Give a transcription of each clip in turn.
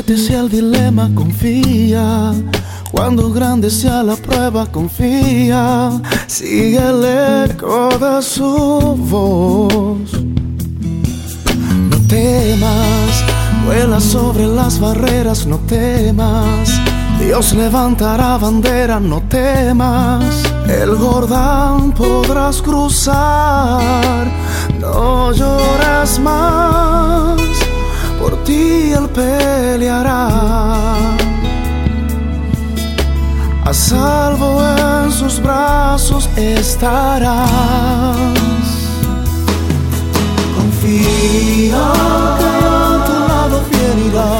tema, confía. Cuando grande sea la prueba, confía. Sigue el eco su voz. No temas, vuela sobre las barreras, no temas. Dios levantará bandera, no temas. El Jordán podrás cruzar, no llores más. Por ti él peleará. Salvo en sus brazos estarás. Confía que a tu lado fiel irá.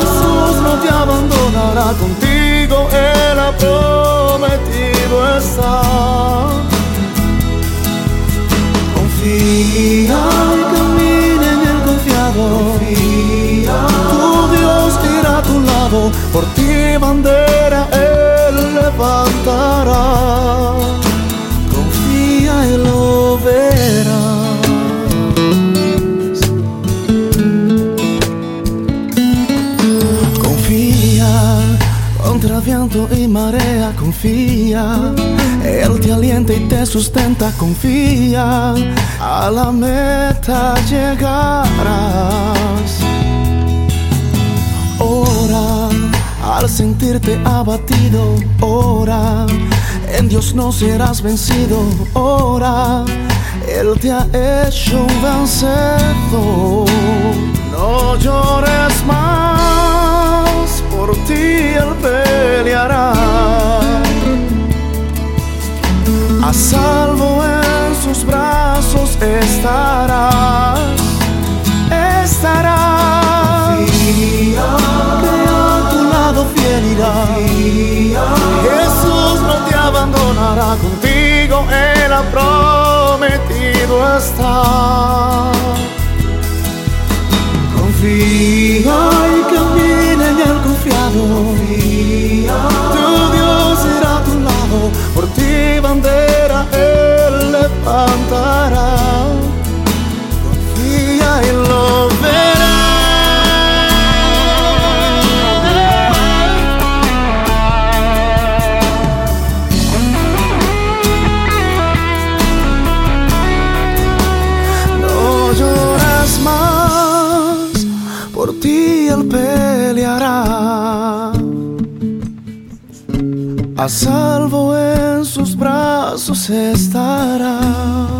Jesús no te abandonará contigo, Él ha prometido estar. Confía y camina en el confiado. Tu Dios irá a tu lado, por ti bandera contra viento y marea, confía. Él te alienta y te sustenta, confía. A la meta llegarás. Ora al sentirte abatido, ora. En Dios no serás vencido, ora. Él te ha hecho un vencedor. No llores salvo en sus brazos estarás, estarás. Que a tu lado fiel irá. Jesús no te abandonará contigo, Él ha prometido estar. Confía y camina en el confiado. Tu por ti él peleará. A salvo en sus brazos estarás.